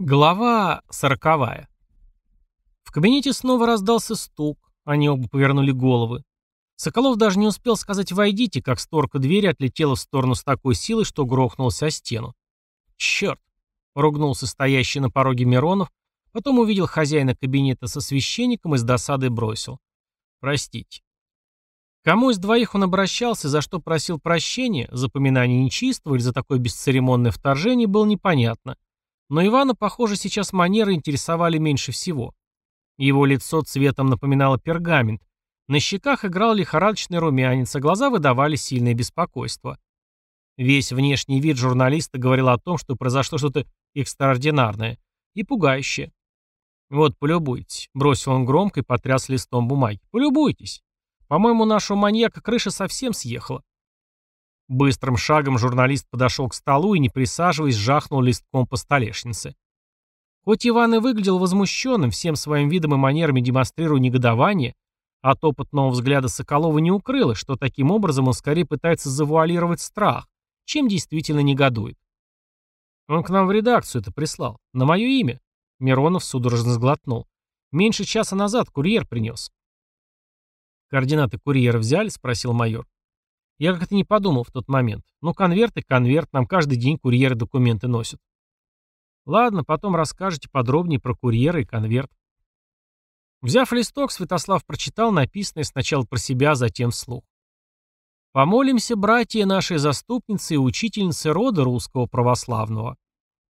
Глава сороковая. В кабинете снова раздался стук, они оба повернули головы. Соколов даже не успел сказать «войдите», как створка двери отлетела в сторону с такой силой, что грохнулся о стену. «Черт!» — ругнулся стоящий на пороге Миронов, потом увидел хозяина кабинета со священником и с досадой бросил. «Простите». Кому из двоих он обращался, за что просил прощения, запоминание нечистого или за такое бесцеремонное вторжение, было непонятно. Но Ивана, похоже, сейчас манеры интересовали меньше всего. Его лицо цветом напоминало пергамент. На щеках играл лихорадочный румянец, а глаза выдавали сильное беспокойство. Весь внешний вид журналиста говорил о том, что произошло что-то экстраординарное и пугающее. «Вот, полюбуйтесь», — бросил он громко и потряс листом бумаги. «Полюбуйтесь. По-моему, нашего маньяка крыша совсем съехала». Быстрым шагом журналист подошел к столу и, не присаживаясь, жахнул листком по столешнице. Хоть Иван и выглядел возмущенным, всем своим видом и манерами демонстрируя негодование, от опытного взгляда Соколова не укрылось, что таким образом он скорее пытается завуалировать страх, чем действительно негодует. Он к нам в редакцию это прислал. На мое имя. Миронов судорожно сглотнул. Меньше часа назад курьер принес. «Координаты курьера взяли?» — спросил майор. Я как-то не подумал в тот момент. Ну, конверт и конверт, нам каждый день курьеры документы носят. Ладно, потом расскажете подробнее про курьера и конверт. Взяв листок, Святослав прочитал написанное сначала про себя, а затем вслух. «Помолимся, братья нашей заступницы и учительницы рода русского православного.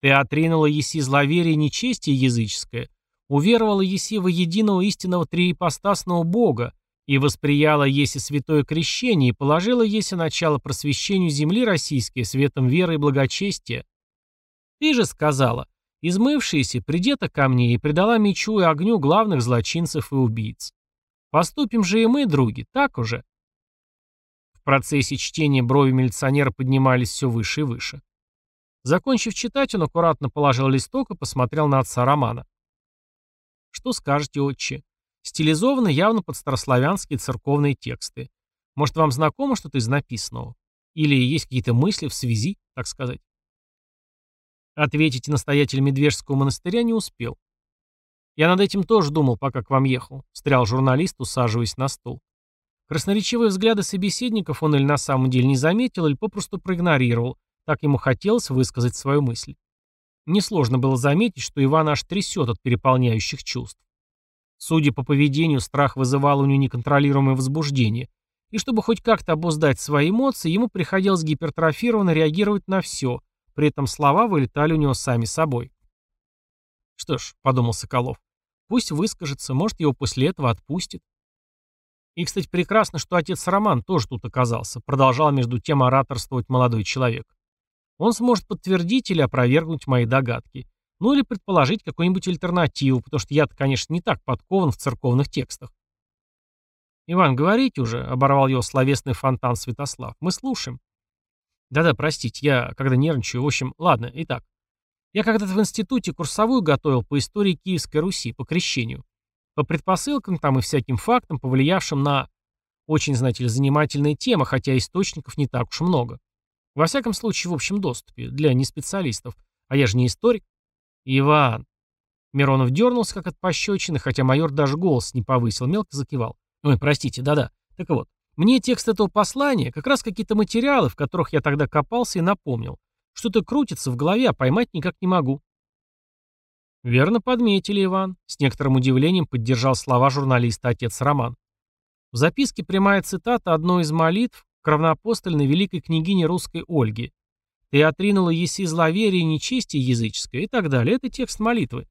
Ты отринула еси зловерие нечестие языческое, уверовала еси во единого истинного триипостасного Бога, и восприяла еси святое крещение, и положила еси начало просвещению земли российской светом веры и благочестия. Ты же сказала, измывшиеся, придета ко мне и предала мечу и огню главных злочинцев и убийц. Поступим же и мы, други, так уже. В процессе чтения брови милиционера поднимались все выше и выше. Закончив читать, он аккуратно положил листок и посмотрел на отца Романа. «Что скажете, отче? Стилизованы явно под старославянские церковные тексты. Может, вам знакомо что-то из написанного? Или есть какие-то мысли в связи, так сказать? Ответить настоятель Медвежского монастыря не успел. Я над этим тоже думал, пока к вам ехал, встрял журналист, усаживаясь на стул. Красноречивые взгляды собеседников он или на самом деле не заметил, или попросту проигнорировал, так ему хотелось высказать свою мысль. Несложно было заметить, что Иван аж трясет от переполняющих чувств. Судя по поведению, страх вызывал у него неконтролируемое возбуждение, и чтобы хоть как-то обуздать свои эмоции, ему приходилось гипертрофированно реагировать на все, при этом слова вылетали у него сами собой. «Что ж», — подумал Соколов, — «пусть выскажется, может, его после этого отпустит». И, кстати, прекрасно, что отец Роман тоже тут оказался, продолжал между тем ораторствовать молодой человек. Он сможет подтвердить или опровергнуть мои догадки. Ну или предположить какую-нибудь альтернативу, потому что я-то, конечно, не так подкован в церковных текстах. «Иван, говорите уже», — оборвал его словесный фонтан Святослав. «Мы слушаем». «Да-да, простите, я когда нервничаю, в общем, ладно, итак. Я когда-то в институте курсовую готовил по истории Киевской Руси, по крещению. По предпосылкам там и всяким фактам, повлиявшим на... Очень, знаете ли, занимательная тема, хотя источников не так уж много. Во всяком случае, в общем доступе, для неспециалистов. А я же не историк. «Иван!» Миронов дернулся, как от пощечины, хотя майор даже голос не повысил, мелко закивал. «Ой, простите, да-да. Так вот, мне текст этого послания, как раз какие-то материалы, в которых я тогда копался и напомнил. Что-то крутится в голове, а поймать никак не могу». «Верно подметили, Иван», — с некоторым удивлением поддержал слова журналиста отец Роман. В записке прямая цитата одной из молитв кровноапостольной великой княгини русской Ольги. Ты отринула еси зловерие, нечестие языческое и так далее. Это текст молитвы.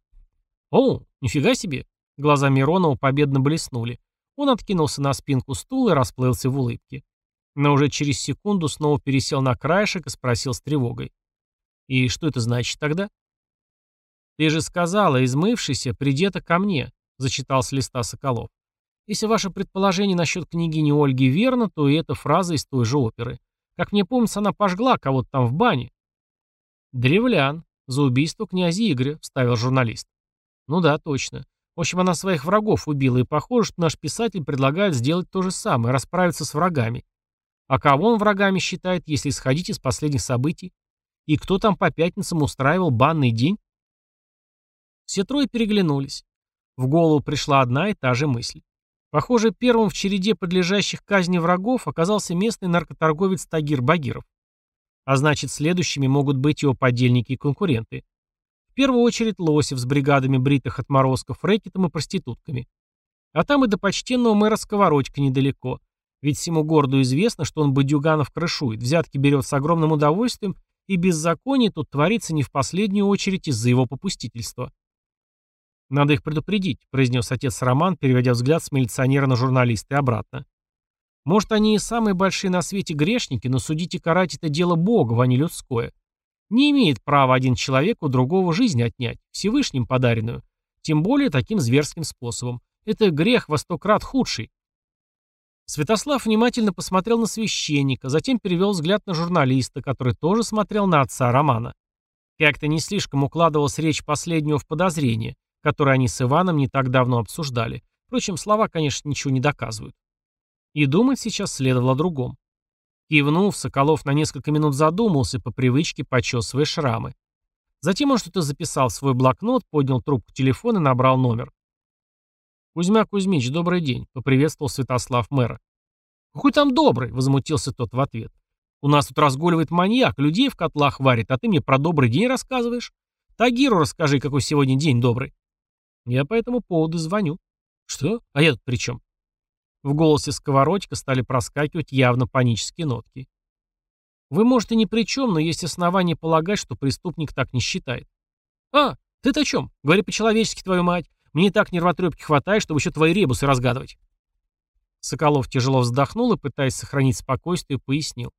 О, нифига себе. Глаза Миронова победно блеснули. Он откинулся на спинку стула и расплылся в улыбке. Но уже через секунду снова пересел на краешек и спросил с тревогой. «И что это значит тогда?» «Ты же сказала, измывшийся, придета ко мне», — зачитал с листа Соколов. «Если ваше предположение насчет княгини Ольги верно, то и эта фраза из той же оперы. Как мне помнится, она пожгла кого-то там в бане. Древлян. За убийство князя Игоря, вставил журналист. Ну да, точно. В общем, она своих врагов убила, и похоже, что наш писатель предлагает сделать то же самое, расправиться с врагами. А кого он врагами считает, если исходить из последних событий? И кто там по пятницам устраивал банный день? Все трое переглянулись. В голову пришла одна и та же мысль. Похоже, первым в череде подлежащих казни врагов оказался местный наркоторговец Тагир Багиров. А значит, следующими могут быть его подельники и конкуренты. В первую очередь Лосев с бригадами бритых отморозков, рэкетом и проститутками. А там и до почтенного мэра Сковородька недалеко. Ведь всему городу известно, что он бандюганов крышует, взятки берет с огромным удовольствием, и беззаконие тут творится не в последнюю очередь из-за его попустительства. «Надо их предупредить», — произнес отец Роман, переводя взгляд с милиционера на журналиста и обратно. «Может, они и самые большие на свете грешники, но судить и карать — это дело Бога, а не людское. Не имеет права один человек у другого жизнь отнять, Всевышним подаренную, тем более таким зверским способом. Это грех во сто крат худший». Святослав внимательно посмотрел на священника, затем перевел взгляд на журналиста, который тоже смотрел на отца Романа. Как-то не слишком укладывалась речь последнего в подозрение, который они с Иваном не так давно обсуждали. Впрочем, слова, конечно, ничего не доказывают. И думать сейчас следовало о другом. Кивнув, Соколов на несколько минут задумался, по привычке почесывая шрамы. Затем он что-то записал в свой блокнот, поднял трубку телефона и набрал номер. «Кузьма Кузьмич, добрый день», — поприветствовал Святослав мэра. «Какой там добрый?» — возмутился тот в ответ. «У нас тут разгуливает маньяк, людей в котлах варит, а ты мне про добрый день рассказываешь? Тагиру расскажи, какой сегодня день добрый». Я по этому поводу звоню. Что? А я тут при чем? В голосе сковородька стали проскакивать явно панические нотки. Вы, может, и ни при чем, но есть основания полагать, что преступник так не считает. А, ты-то о чем? Говори по-человечески, твою мать. Мне так нервотрепки хватает, чтобы еще твои ребусы разгадывать. Соколов тяжело вздохнул и, пытаясь сохранить спокойствие, пояснил.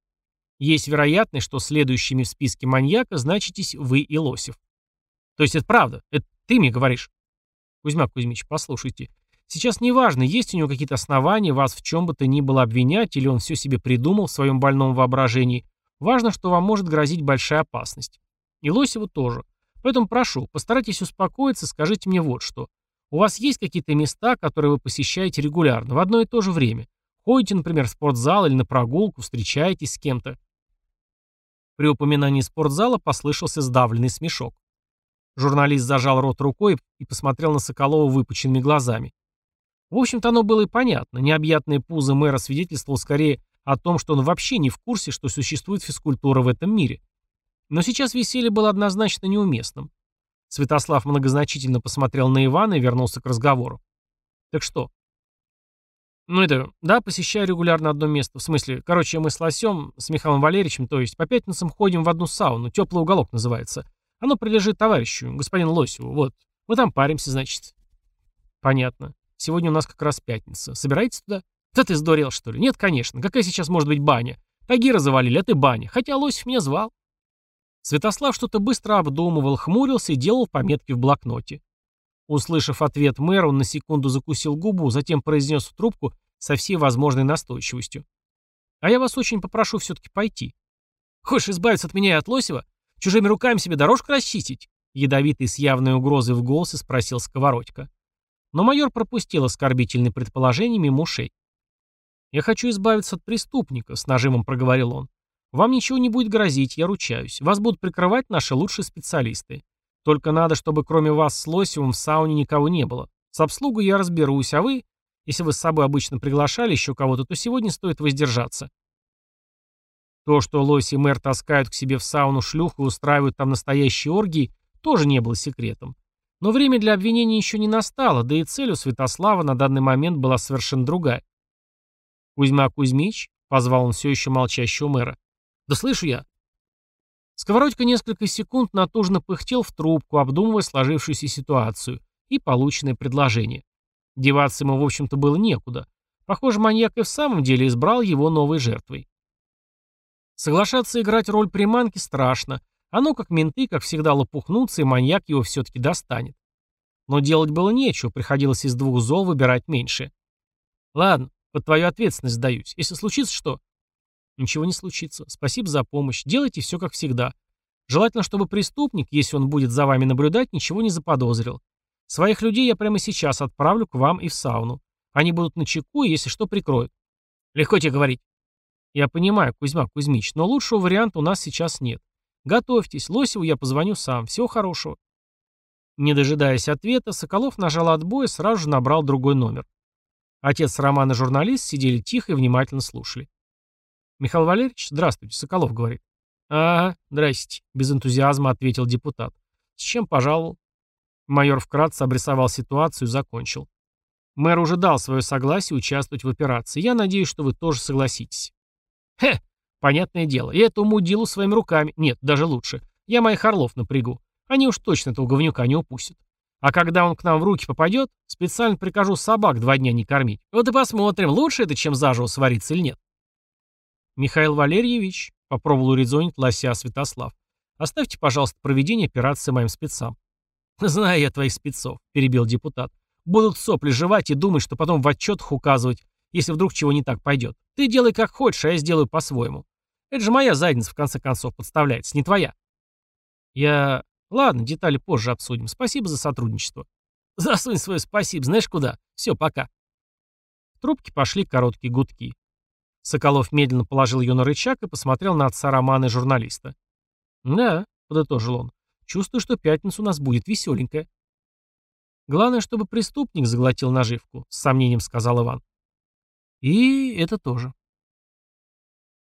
Есть вероятность, что следующими в списке маньяка значитесь вы и Лосев. То есть это правда? Это ты мне говоришь? Кузьма Кузьмич, послушайте. Сейчас не важно, есть у него какие-то основания вас в чем бы то ни было обвинять, или он все себе придумал в своем больном воображении. Важно, что вам может грозить большая опасность. И Лосеву тоже. Поэтому прошу, постарайтесь успокоиться, скажите мне вот что. У вас есть какие-то места, которые вы посещаете регулярно, в одно и то же время? Ходите, например, в спортзал или на прогулку, встречаетесь с кем-то? При упоминании спортзала послышался сдавленный смешок. Журналист зажал рот рукой и посмотрел на Соколова выпученными глазами. В общем-то, оно было и понятно. Необъятное пузо мэра свидетельствовало скорее о том, что он вообще не в курсе, что существует физкультура в этом мире. Но сейчас веселье было однозначно неуместным. Святослав многозначительно посмотрел на Ивана и вернулся к разговору. «Так что?» «Ну это, да, посещаю регулярно одно место. В смысле, короче, мы с Лосем, с Михаилом Валерьевичем, то есть по пятницам ходим в одну сауну, теплый уголок называется. Оно принадлежит товарищу, господину Лосеву. Вот. Мы там паримся, значит. Понятно. Сегодня у нас как раз пятница. Собираетесь туда? Да ты сдурел, что ли? Нет, конечно. Какая сейчас может быть баня? Тагира завалили, а ты баня. Хотя Лосев меня звал. Святослав что-то быстро обдумывал, хмурился и делал пометки в блокноте. Услышав ответ мэра, он на секунду закусил губу, затем произнес в трубку со всей возможной настойчивостью. «А я вас очень попрошу все-таки пойти. Хочешь избавиться от меня и от Лосева? Чужими руками себе дорожку расчистить?» Ядовитый с явной угрозой в голосе спросил Сковородько. Но майор пропустил оскорбительные предположения мимо ушей. «Я хочу избавиться от преступника», — с нажимом проговорил он. «Вам ничего не будет грозить, я ручаюсь. Вас будут прикрывать наши лучшие специалисты. Только надо, чтобы кроме вас с Лосевым в сауне никого не было. С обслугой я разберусь, а вы, если вы с собой обычно приглашали еще кого-то, то сегодня стоит воздержаться». То, что Лось и мэр таскают к себе в сауну шлюх и устраивают там настоящие оргии, тоже не было секретом. Но время для обвинения еще не настало, да и цель у Святослава на данный момент была совершенно другая. «Кузьма Кузьмич?» — позвал он все еще молчащего мэра. «Да слышу я». Сковородька несколько секунд натужно пыхтел в трубку, обдумывая сложившуюся ситуацию и полученное предложение. Деваться ему, в общем-то, было некуда. Похоже, маньяк и в самом деле избрал его новой жертвой. Соглашаться играть роль приманки страшно. Оно, как менты, как всегда, лопухнутся, и маньяк его все-таки достанет. Но делать было нечего, приходилось из двух зол выбирать меньше. Ладно, под твою ответственность сдаюсь. Если случится что? Ничего не случится. Спасибо за помощь. Делайте все как всегда. Желательно, чтобы преступник, если он будет за вами наблюдать, ничего не заподозрил. Своих людей я прямо сейчас отправлю к вам и в сауну. Они будут на чеку, если что, прикроют. Легко тебе говорить. Я понимаю, Кузьма Кузьмич, но лучшего варианта у нас сейчас нет. Готовьтесь, Лосеву я позвоню сам. Всего хорошего. Не дожидаясь ответа, Соколов нажал отбой и сразу же набрал другой номер. Отец Роман и журналист сидели тихо и внимательно слушали. «Михаил Валерьевич, здравствуйте», — Соколов говорит. «Ага, здрасте», — без энтузиазма ответил депутат. «С чем пожаловал?» Майор вкратце обрисовал ситуацию и закончил. «Мэр уже дал свое согласие участвовать в операции. Я надеюсь, что вы тоже согласитесь». «Хе, понятное дело. Я эту мудилу своими руками. Нет, даже лучше. Я моих орлов напрягу. Они уж точно этого говнюка не упустят. А когда он к нам в руки попадет, специально прикажу собак два дня не кормить. Вот и посмотрим, лучше это, чем заживо свариться или нет. Михаил Валерьевич, попробовал урезонить лося Святослав, оставьте, пожалуйста, проведение операции моим спецам. Знаю я твоих спецов, перебил депутат. Будут сопли жевать и думать, что потом в отчетах указывать, если вдруг чего не так пойдет. Ты делай как хочешь, а я сделаю по-своему. Это же моя задница, в конце концов, подставляется, не твоя. Я Ладно, детали позже обсудим. Спасибо за сотрудничество. Засунь свое спасибо, знаешь куда? Все, пока. В трубке пошли короткие гудки. Соколов медленно положил ее на рычаг и посмотрел на отца Романа и журналиста. «Да», — подытожил он, — «чувствую, что пятница у нас будет веселенькая». «Главное, чтобы преступник заглотил наживку», — с сомнением сказал Иван. «И это тоже.